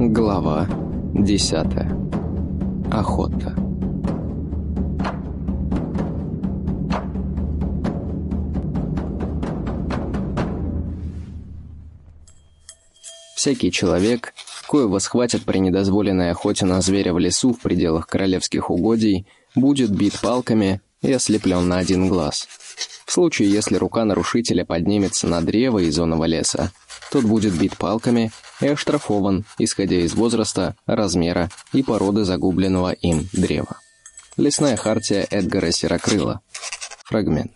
Глава десятая. Охота. Всякий человек, коего схватят при недозволенной охоте на зверя в лесу в пределах королевских угодий, будет бит палками и ослеплен на один глаз. В случае, если рука нарушителя поднимется на древо из зонного леса, тот будет бит палками и оштрафован, исходя из возраста, размера и породы загубленного им древа. Лесная хартия Эдгара Серокрыла. Фрагмент.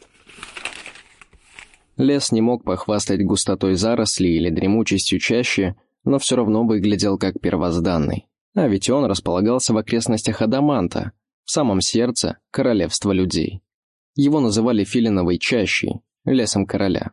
Лес не мог похвастать густотой зарослей или дремучестью чаще, но все равно выглядел как первозданный. А ведь он располагался в окрестностях Адаманта, в самом сердце королевства людей. Его называли Филиновой чащей, лесом короля.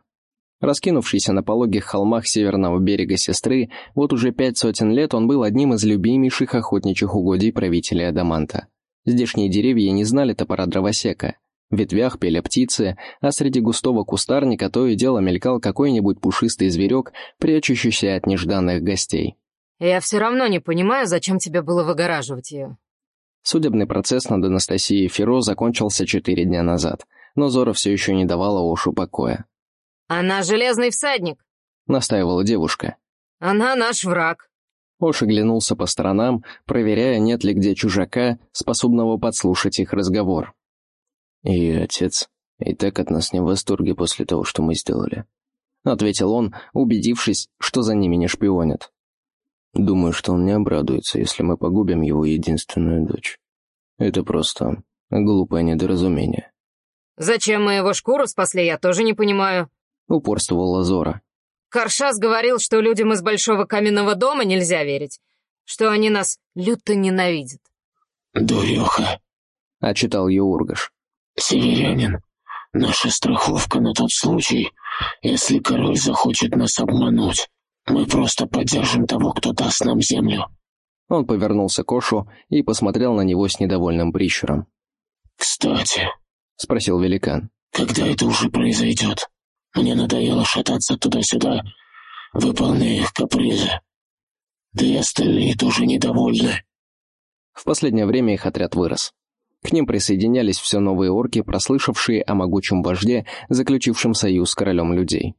Раскинувшийся на пологих холмах северного берега сестры, вот уже пять сотен лет он был одним из любимейших охотничьих угодий правителя Адаманта. Здешние деревья не знали топора дровосека. В ветвях пели птицы, а среди густого кустарника то и дело мелькал какой-нибудь пушистый зверек, прячущийся от нежданных гостей. «Я все равно не понимаю, зачем тебе было выгораживать ее». Судебный процесс над Анастасией Феро закончился четыре дня назад, но Зора все еще не давала Ошу покоя. «Она железный всадник», — настаивала девушка. «Она наш враг». Ош оглянулся по сторонам, проверяя, нет ли где чужака, способного подслушать их разговор. «И отец и так от нас не в восторге после того, что мы сделали», — ответил он, убедившись, что за ними не шпионят. «Думаю, что он не обрадуется, если мы погубим его единственную дочь. Это просто глупое недоразумение». «Зачем мы его шкуру спасли, я тоже не понимаю», упорствовала Зора. «Каршас говорил, что людям из Большого Каменного дома нельзя верить, что они нас люто ненавидят». «Дуреха», — отчитал ее Ургаш. «Северянин, наша страховка на тот случай, если король захочет нас обмануть. Мы просто поддержим того, кто даст нам землю». Он повернулся к Ошу и посмотрел на него с недовольным прищуром. «Кстати», — спросил великан, — «когда это уже произойдет?» Мне надоело шататься туда-сюда, выполняя их капризы. Да и остальные тоже недовольны. В последнее время их отряд вырос. К ним присоединялись все новые орки, прослышавшие о могучем вожде, заключившем союз с королем людей.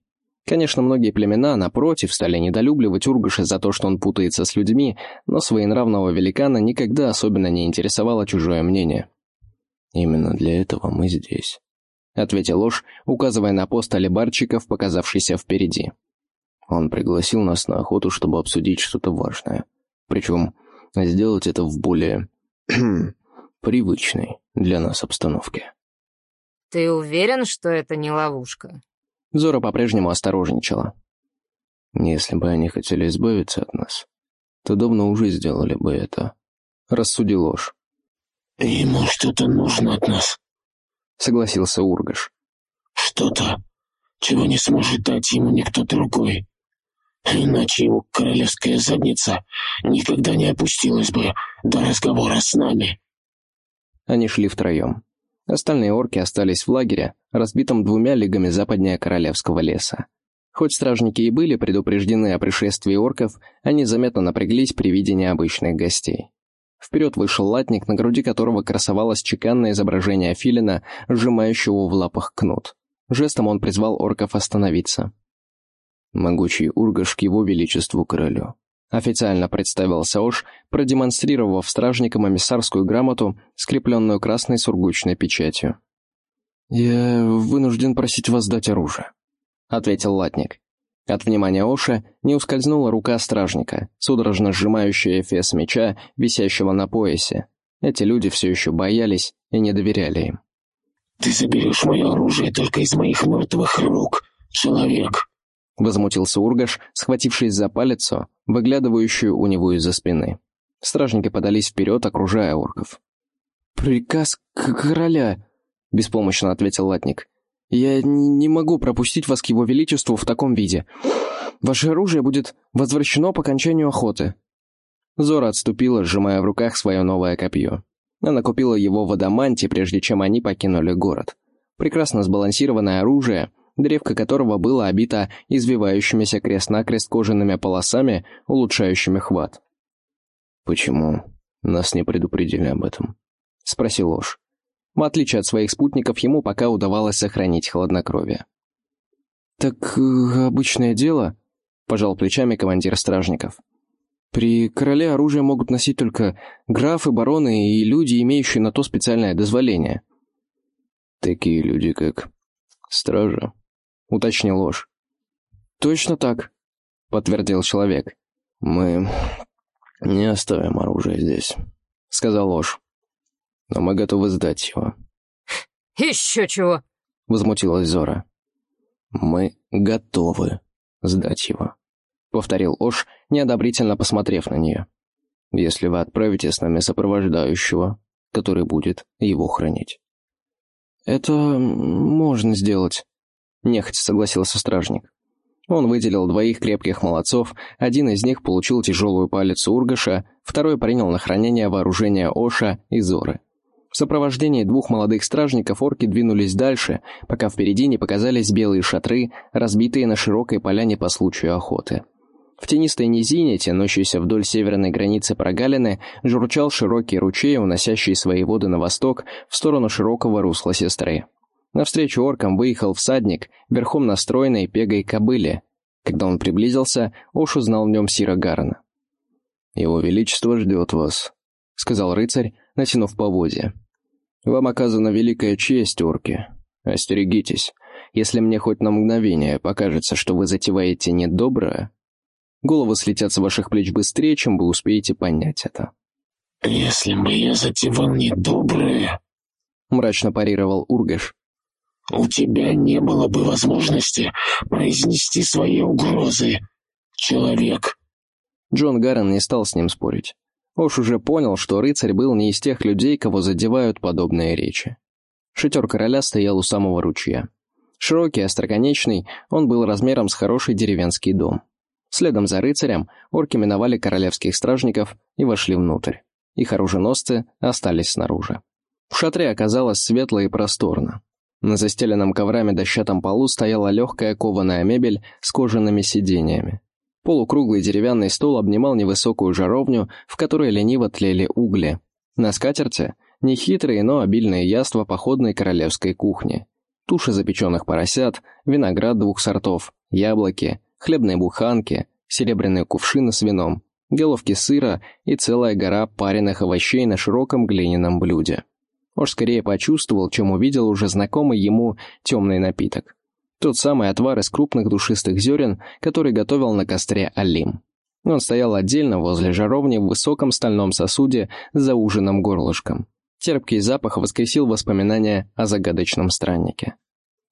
Конечно, многие племена, напротив, стали недолюбливать Ургаша за то, что он путается с людьми, но своенравного великана никогда особенно не интересовало чужое мнение. «Именно для этого мы здесь», — ответил Ложь, указывая на пост алибарчиков, показавшийся впереди. Он пригласил нас на охоту, чтобы обсудить что-то важное. Причем сделать это в более привычной для нас обстановке. «Ты уверен, что это не ловушка?» Зора по-прежнему осторожничала. «Если бы они хотели избавиться от нас, то давно уже сделали бы это», — рассудил Ложь. «Ему что-то нужно от нас», согласился Ургаш. «Что-то, чего не сможет дать ему никто другой. Иначе его королевская задница никогда не опустилась бы до разговора с нами». Они шли втроем. Остальные орки остались в лагере, разбитом двумя лигами западнее Королевского леса. Хоть стражники и были предупреждены о пришествии орков, они заметно напряглись при виде необычных гостей. Вперед вышел латник, на груди которого красовалось чеканное изображение филина, сжимающего в лапах кнут. Жестом он призвал орков остановиться. «Могучий Ургаш к его величеству королю», — официально представился Ош, продемонстрировав стражникам эмиссарскую грамоту, скрепленную красной сургучной печатью. «Я вынужден просить вас дать оружие», — ответил латник. От внимания Оша не ускользнула рука стражника, судорожно сжимающая эфес меча, висящего на поясе. Эти люди все еще боялись и не доверяли им. «Ты заберешь мое оружие только из моих мертвых рук, человек!» Возмутился Ургаш, схватившись за палец, выглядывающую у него из-за спины. Стражники подались вперед, окружая орков. «Приказ короля!» — беспомощно ответил латник. Я не могу пропустить вас к его величеству в таком виде. Ваше оружие будет возвращено по окончанию охоты». Зора отступила, сжимая в руках свое новое копье. Она купила его в Адаманте, прежде чем они покинули город. Прекрасно сбалансированное оружие, древко которого было обито извивающимися крест-накрест кожаными полосами, улучшающими хват. «Почему нас не предупредили об этом?» — спросил Ложь. В отличие от своих спутников, ему пока удавалось сохранить хладнокровие. «Так э, обычное дело», — пожал плечами командир стражников. «При короле оружие могут носить только графы, бароны и люди, имеющие на то специальное дозволение». «Такие люди, как стража», — уточнил ложь. «Точно так», — подтвердил человек. «Мы не оставим оружие здесь», — сказал ложь. «Но мы готовы сдать его». «Еще чего!» — возмутилась Зора. «Мы готовы сдать его», — повторил Ош, неодобрительно посмотрев на нее. «Если вы отправите с нами сопровождающего, который будет его хранить». «Это можно сделать», — нехотя согласился стражник. Он выделил двоих крепких молодцов, один из них получил тяжелую палец Ургаша, второй принял на хранение вооружение Оша и Зоры. В сопровождении двух молодых стражников орки двинулись дальше, пока впереди не показались белые шатры, разбитые на широкой поляне по случаю охоты. В тенистой низине, тянущейся вдоль северной границы прогалины, журчал широкий ручей, уносящий свои воды на восток в сторону широкого русла сестры. Навстречу оркам выехал всадник, верхом на стройной пегой кобыле. Когда он приблизился, Ош узнал в нем Сира Гарна. «Его Величество ждет вас», — сказал рыцарь, натянув поводья. «Вам оказана великая честь, орки. Остерегитесь. Если мне хоть на мгновение покажется, что вы затеваете недоброе, головы слетят с ваших плеч быстрее, чем вы успеете понять это». «Если бы я затевал недоброе...» — мрачно парировал Ургаш. «У тебя не было бы возможности произнести свои угрозы, человек». Джон Гаррен не стал с ним спорить. Ош уже понял, что рыцарь был не из тех людей, кого задевают подобные речи. Шатер короля стоял у самого ручья. Широкий, остроконечный, он был размером с хороший деревенский дом. Следом за рыцарем орки миновали королевских стражников и вошли внутрь. Их оруженосцы остались снаружи. В шатре оказалось светло и просторно. На застеленном коврами дощатом полу стояла легкая кованая мебель с кожаными сиденьями. Полукруглый деревянный стол обнимал невысокую жаровню, в которой лениво тлели угли. На скатерти — нехитрые, но обильные яства походной королевской кухни. Туши запеченных поросят, виноград двух сортов, яблоки, хлебные буханки, серебряные кувшины с вином, головки сыра и целая гора пареных овощей на широком глиняном блюде. Уж скорее почувствовал, чем увидел уже знакомый ему темный напиток. Тот самый отвар из крупных душистых зерен, который готовил на костре Алим. Он стоял отдельно возле жаровни в высоком стальном сосуде за ужином горлышком. Терпкий запах воскресил воспоминания о загадочном страннике.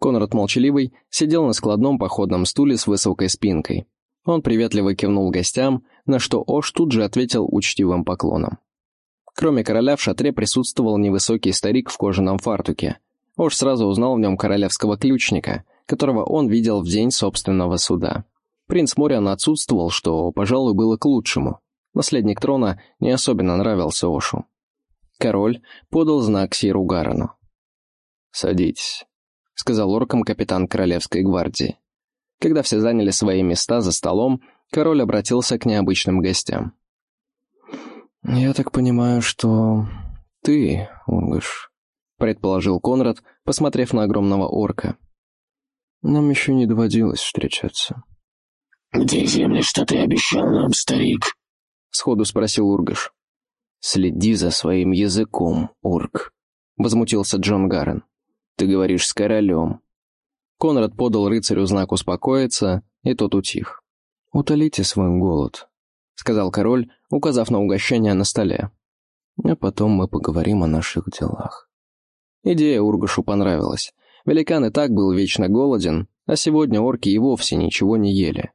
Конрад Молчаливый сидел на складном походном стуле с высокой спинкой. Он приветливо кивнул гостям, на что Ош тут же ответил учтивым поклоном. Кроме короля в шатре присутствовал невысокий старик в кожаном фартуке. Ош сразу узнал в нем королевского ключника, которого он видел в день собственного суда. Принц Мориан отсутствовал, что, пожалуй, было к лучшему. Наследник трона не особенно нравился Ошу. Король подал знак Сиру Гарану. «Садитесь», — сказал оркам капитан Королевской гвардии. Когда все заняли свои места за столом, король обратился к необычным гостям. «Я так понимаю, что ты, Ургыш», — предположил Конрад, посмотрев на огромного орка. Нам еще не доводилось встречаться. «Где земли, что ты обещал нам, старик?» — сходу спросил Ургаш. «Следи за своим языком, Ург», — возмутился Джон Гаррен. «Ты говоришь с королем». Конрад подал рыцарю знак успокоиться, и тот утих. «Утолите свой голод», — сказал король, указав на угощение на столе. «А потом мы поговорим о наших делах». Идея Ургашу понравилась. Великан и так был вечно голоден, а сегодня орки и вовсе ничего не ели.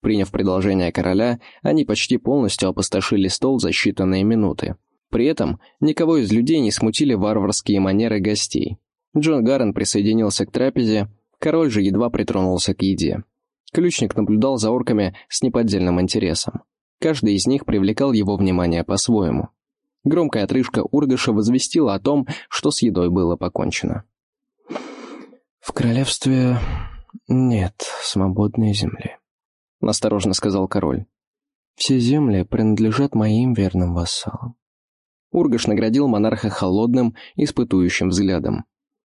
Приняв предложение короля, они почти полностью опустошили стол за считанные минуты. При этом никого из людей не смутили варварские манеры гостей. Джон Гаррен присоединился к трапезе, король же едва притронулся к еде. Ключник наблюдал за орками с неподдельным интересом. Каждый из них привлекал его внимание по-своему. Громкая отрыжка Ургаша возвестила о том, что с едой было покончено. «В королевстве нет свободной земли», — осторожно сказал король. Все земли принадлежат моим верным вассалам. Ургаш наградил монарха холодным, испытующим взглядом.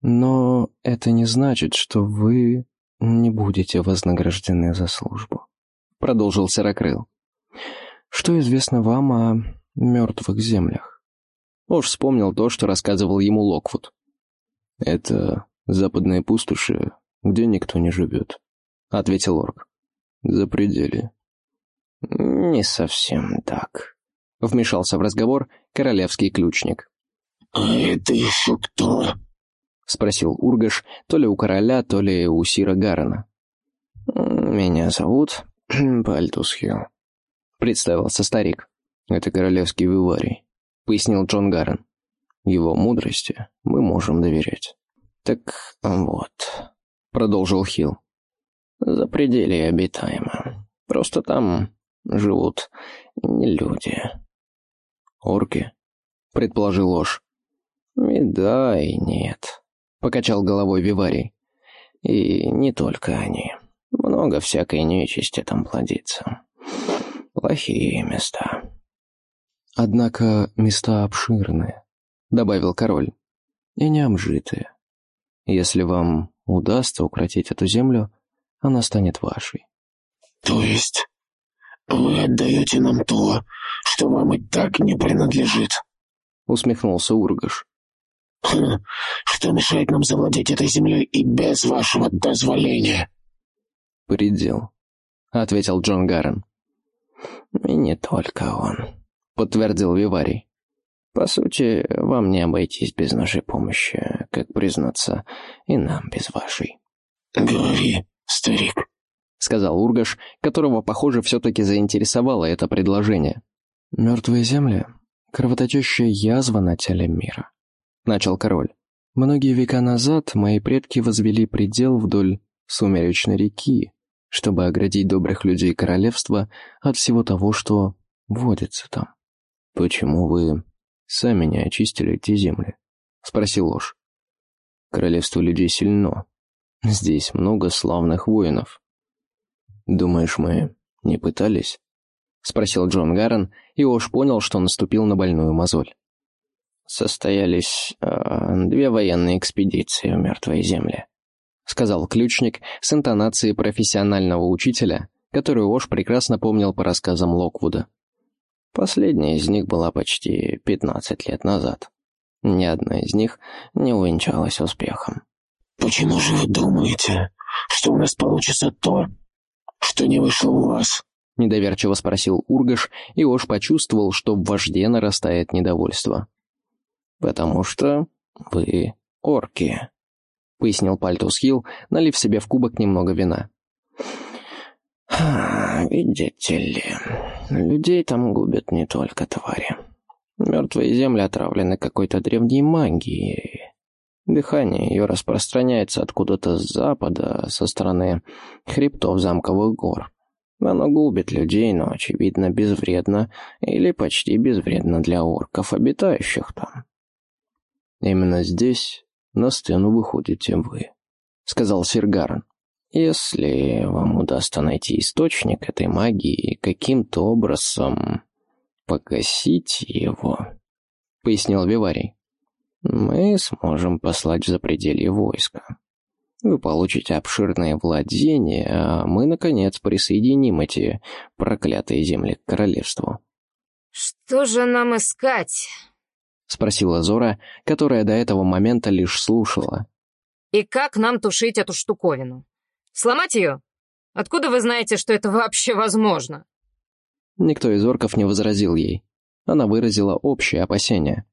Но это не значит, что вы не будете вознаграждены за службу. Продолжил Серокрыл. Что известно вам о мертвых землях? Ош вспомнил то, что рассказывал ему Локвуд. «Это западные пустоши, где никто не живет», — ответил Орк. «За пределе». «Не совсем так», — вмешался в разговор королевский ключник. «А это еще кто?» — спросил Ургаш, то ли у короля, то ли у Сира Гарена. «Меня зовут Пальтусхилл», — представился старик. «Это королевский виварий», — пояснил Джон Гарен. «Его мудрости мы можем доверять». «Так вот», — продолжил Хилл, — «за пределы обитаемо. Просто там живут не люди». «Орки?» — предположил Ложь. «И да, и нет», — покачал головой Виварий. «И не только они. Много всякой нечисти там плодится. Плохие места». «Однако места обширные», — добавил король, — «и необжитые. Если вам удастся укротить эту землю, она станет вашей». «То есть вы отдаете нам то, что вам и так не принадлежит?» — усмехнулся Ургаш. «Хм, что мешает нам завладеть этой землей и без вашего дозволения?» «Предел», — ответил Джон Гаррен. «И не только он», — подтвердил Виварий. «По сути, вам не обойтись без нашей помощи, как признаться, и нам без вашей». «Говори, старик», — сказал Ургаш, которого, похоже, все-таки заинтересовало это предложение. «Мертвые земли — кровоточащая язва на теле мира», — начал король. «Многие века назад мои предки возвели предел вдоль сумеречной реки, чтобы оградить добрых людей королевства от всего того, что водится там». «Почему вы сами не очистили эти земли?» — спросил Ложь. «Королевство людей сильно. Здесь много славных воинов». «Думаешь, мы не пытались?» — спросил Джон Гаррен, и уж понял, что наступил на больную мозоль. «Состоялись э, две военные экспедиции в Мертвой Земле», — сказал ключник с интонацией профессионального учителя, которую Ош прекрасно помнил по рассказам Локвуда. Последняя из них была почти пятнадцать лет назад. Ни одна из них не увенчалась успехом. «Почему же вы думаете, что у нас получится то, что не вышло у вас?» — недоверчиво спросил Ургаш, и Ош почувствовал, что в вожде нарастает недовольство. «Потому что вы орки», — пояснил Пальтус Хилл, налив себе в кубок немного вина. «Видите ли, людей там губят не только твари. Мертвые земли отравлены какой-то древней магией, Дыхание ее распространяется откуда-то с запада, со стороны хребтов замковых гор. Оно губит людей, но, очевидно, безвредно или почти безвредно для орков, обитающих там. «Именно здесь на сцену выходите вы», — сказал Сиргарн. «Если вам удастся найти источник этой магии и каким-то образом погасить его», — пояснил Виварий мы сможем послать в запределье войска. Вы получите обширные владения, а мы, наконец, присоединим эти проклятые земли к королевству». «Что же нам искать?» — спросила Зора, которая до этого момента лишь слушала. «И как нам тушить эту штуковину? Сломать ее? Откуда вы знаете, что это вообще возможно?» Никто из орков не возразил ей. Она выразила общее опасение.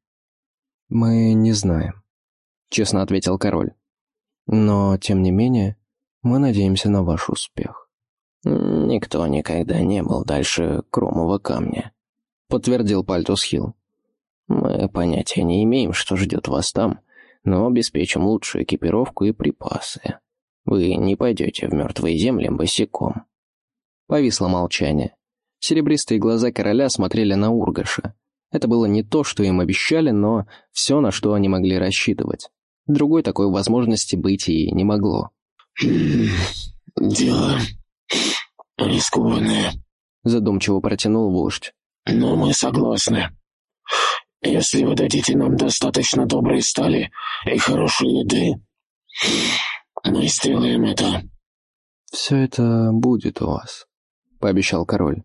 «Мы не знаем», — честно ответил король. «Но, тем не менее, мы надеемся на ваш успех». «Никто никогда не был дальше Кромового камня», — подтвердил Пальтус Хилл. «Мы понятия не имеем, что ждет вас там, но обеспечим лучшую экипировку и припасы. Вы не пойдете в мертвые земли босиком». Повисло молчание. Серебристые глаза короля смотрели на Ургаша. Это было не то, что им обещали, но все, на что они могли рассчитывать. Другой такой возможности быть и не могло. «Дело рискованное», задумчиво протянул вождь. «Но мы согласны. Если вы дадите нам достаточно доброй стали и хорошей еды, мы сделаем это». «Все это будет у вас», — пообещал король.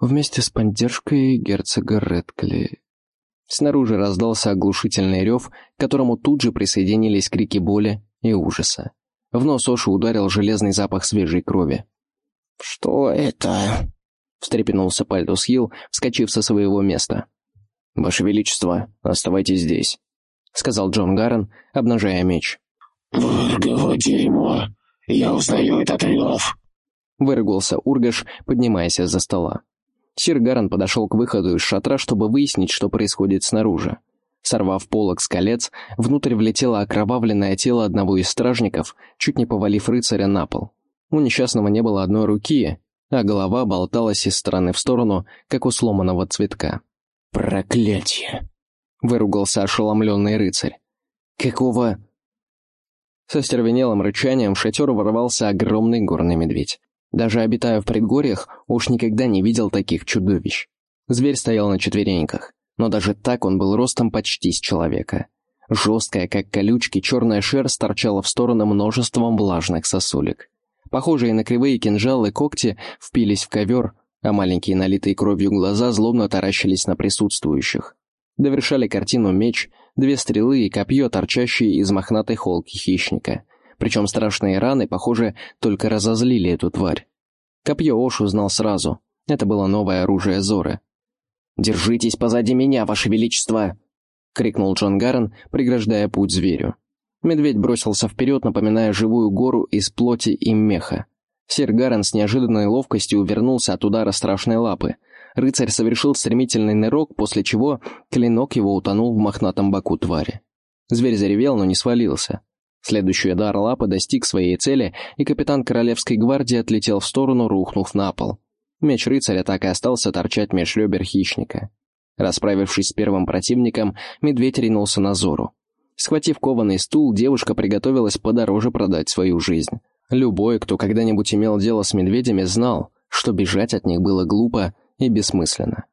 «Вместе с поддержкой герцога Редкли». Снаружи раздался оглушительный рев, к которому тут же присоединились крики боли и ужаса. В нос Оши ударил железный запах свежей крови. «Что это?» — встрепенулся Пальдус Хилл, вскочив со своего места. «Ваше Величество, оставайтесь здесь», — сказал Джон Гаррен, обнажая меч. «Выргово дерьмо! Я узнаю этот рев!» Выругался Ургаш, поднимаясь из-за стола. Сир Гаррен подошел к выходу из шатра, чтобы выяснить, что происходит снаружи. Сорвав полок с колец, внутрь влетело окровавленное тело одного из стражников, чуть не повалив рыцаря на пол. У несчастного не было одной руки, а голова болталась из стороны в сторону, как у сломанного цветка. «Проклятие!» — выругался ошеломленный рыцарь. «Какого...» Со стервенелым рычанием в шатер ворвался огромный горный медведь. Даже обитая в предгорьях, уж никогда не видел таких чудовищ. Зверь стоял на четвереньках, но даже так он был ростом почти с человека. Жесткая, как колючки, черная шерсть торчала в сторону множеством влажных сосулек. Похожие на кривые кинжалы когти впились в ковер, а маленькие налитые кровью глаза злобно таращились на присутствующих. Довершали картину меч, две стрелы и копье, торчащие из мохнатой холки хищника. Причем страшные раны, похоже, только разозлили эту тварь. Копье Ош узнал сразу. Это было новое оружие Зоры. «Держитесь позади меня, Ваше Величество!» — крикнул Джон Гаррен, преграждая путь зверю. Медведь бросился вперед, напоминая живую гору из плоти и меха. Сир Гарен с неожиданной ловкостью увернулся от удара страшной лапы. Рыцарь совершил стремительный нырок, после чего клинок его утонул в мохнатом боку твари. Зверь заревел, но не свалился. Следующий удар лапы достиг своей цели, и капитан Королевской гвардии отлетел в сторону, рухнув на пол. Меч рыцаря так и остался торчать меж ребер хищника. Расправившись с первым противником, медведь ринулся на Зору. Схватив кованый стул, девушка приготовилась подороже продать свою жизнь. Любой, кто когда-нибудь имел дело с медведями, знал, что бежать от них было глупо и бессмысленно.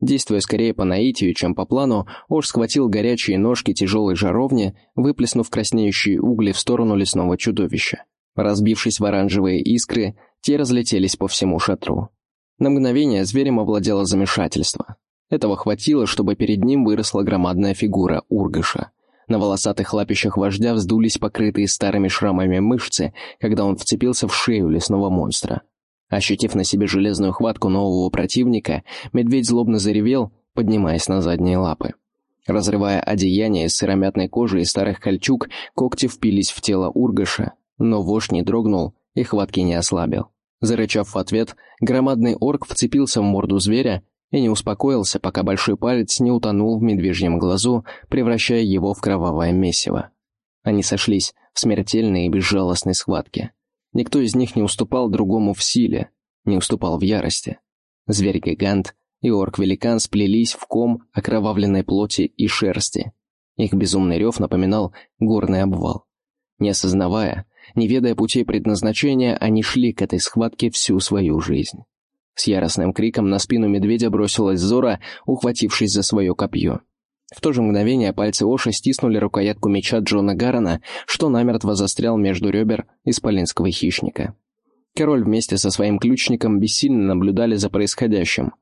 Действуя скорее по наитию, чем по плану, Ош схватил горячие ножки тяжелой жаровни, выплеснув краснеющие угли в сторону лесного чудовища. Разбившись в оранжевые искры, те разлетелись по всему шатру. На мгновение зверем овладело замешательство. Этого хватило, чтобы перед ним выросла громадная фигура Ургаша. На волосатых лапищах вождя вздулись покрытые старыми шрамами мышцы, когда он вцепился в шею лесного монстра. Ощутив на себе железную хватку нового противника, медведь злобно заревел, поднимаясь на задние лапы. Разрывая одеяние из сыромятной кожи и старых кольчуг, когти впились в тело Ургаша, но вождь не дрогнул и хватки не ослабил. Зарычав в ответ, громадный орк вцепился в морду зверя и не успокоился, пока большой палец не утонул в медвежьем глазу, превращая его в кровавое месиво. Они сошлись в смертельной и безжалостной схватке. Никто из них не уступал другому в силе, не уступал в ярости. Зверь-гигант и орк-великан сплелись в ком окровавленной плоти и шерсти. Их безумный рев напоминал горный обвал. Не осознавая, не ведая путей предназначения, они шли к этой схватке всю свою жизнь. С яростным криком на спину медведя бросилась Зора, ухватившись за свое копье. В то же мгновение пальцы Оши стиснули рукоятку меча Джона Гаррена, что намертво застрял между ребер исполинского хищника. Король вместе со своим ключником бессильно наблюдали за происходящим.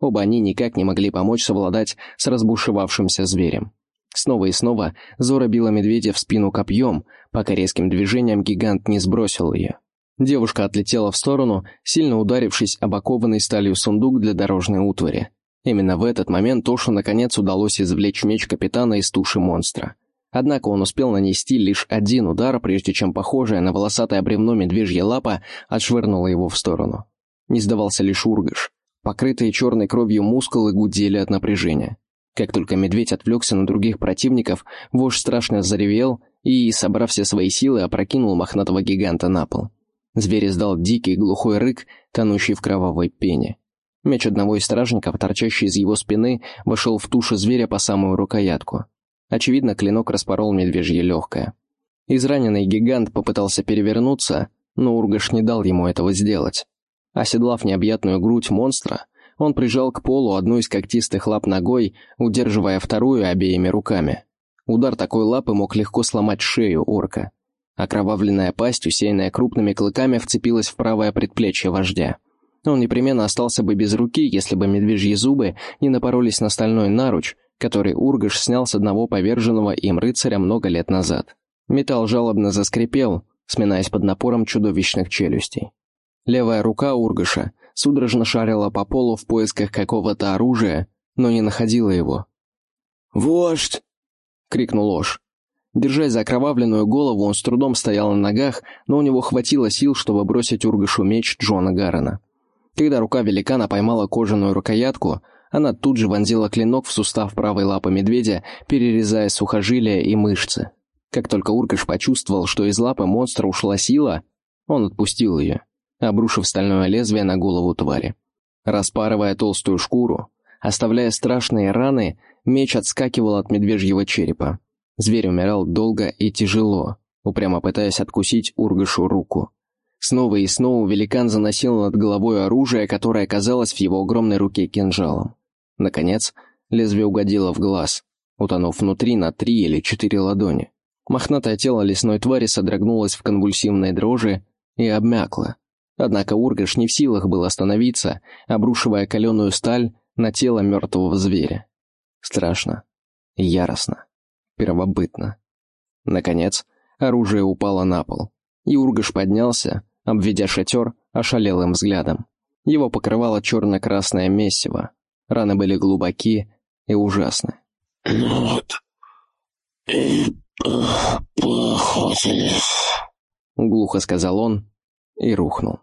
Оба они никак не могли помочь совладать с разбушевавшимся зверем. Снова и снова Зора била медведя в спину копьем, пока резким движением гигант не сбросил ее. Девушка отлетела в сторону, сильно ударившись об окованный сталью сундук для дорожной утвари. Именно в этот момент Тошу наконец удалось извлечь меч капитана из туши монстра. Однако он успел нанести лишь один удар, прежде чем похожая на волосатое бревно медвежья лапа отшвырнула его в сторону. Не сдавался лишь ургыш. Покрытые черной кровью мускулы гудели от напряжения. Как только медведь отвлекся на других противников, вождь страшно заревел и, собрав все свои силы, опрокинул мохнатого гиганта на пол. Зверь издал дикий глухой рык, тонущий в кровавой пене. Меч одного из стражников, торчащий из его спины, вошел в тушу зверя по самую рукоятку. Очевидно, клинок распорол медвежье легкое. Израненный гигант попытался перевернуться, но Ургаш не дал ему этого сделать. Оседлав необъятную грудь монстра, он прижал к полу одну из когтистых лап ногой, удерживая вторую обеими руками. Удар такой лапы мог легко сломать шею орка. Окровавленная пасть, усеянная крупными клыками, вцепилась в правое предплечье вождя. Он непременно остался бы без руки, если бы медвежьи зубы не напоролись на стальной наруч, который Ургаш снял с одного поверженного им рыцаря много лет назад. Металл жалобно заскрипел, сминаясь под напором чудовищных челюстей. Левая рука Ургаша судорожно шарила по полу в поисках какого-то оружия, но не находила его. «Вождь!» — крикнул Ош. Держась за окровавленную голову, он с трудом стоял на ногах, но у него хватило сил, чтобы бросить Ургашу меч Джона Гаррена. Когда рука великана поймала кожаную рукоятку, она тут же вонзила клинок в сустав правой лапы медведя, перерезая сухожилия и мышцы. Как только Ургаш почувствовал, что из лапы монстра ушла сила, он отпустил ее, обрушив стальное лезвие на голову твари. Распарывая толстую шкуру, оставляя страшные раны, меч отскакивал от медвежьего черепа. Зверь умирал долго и тяжело, упрямо пытаясь откусить Ургашу руку. Снова и снова великан заносил над головой оружие, которое оказалось в его огромной руке кинжалом. Наконец, лезвие угодило в глаз, утонув внутри на три или четыре ладони. Мохнатое тело лесной твари содрогнулось в конвульсивной дрожи и обмякло. Однако Ургаш не в силах был остановиться, обрушивая каленую сталь на тело мертвого зверя. Страшно, яростно, первобытно. Наконец, оружие упало на пол. И Ургаш поднялся, обведя шатер ошалелым взглядом. Его покрывало черно-красное месиво. Раны были глубоки и ужасны. «Ну вот, и поохотились», — глухо сказал он и рухнул.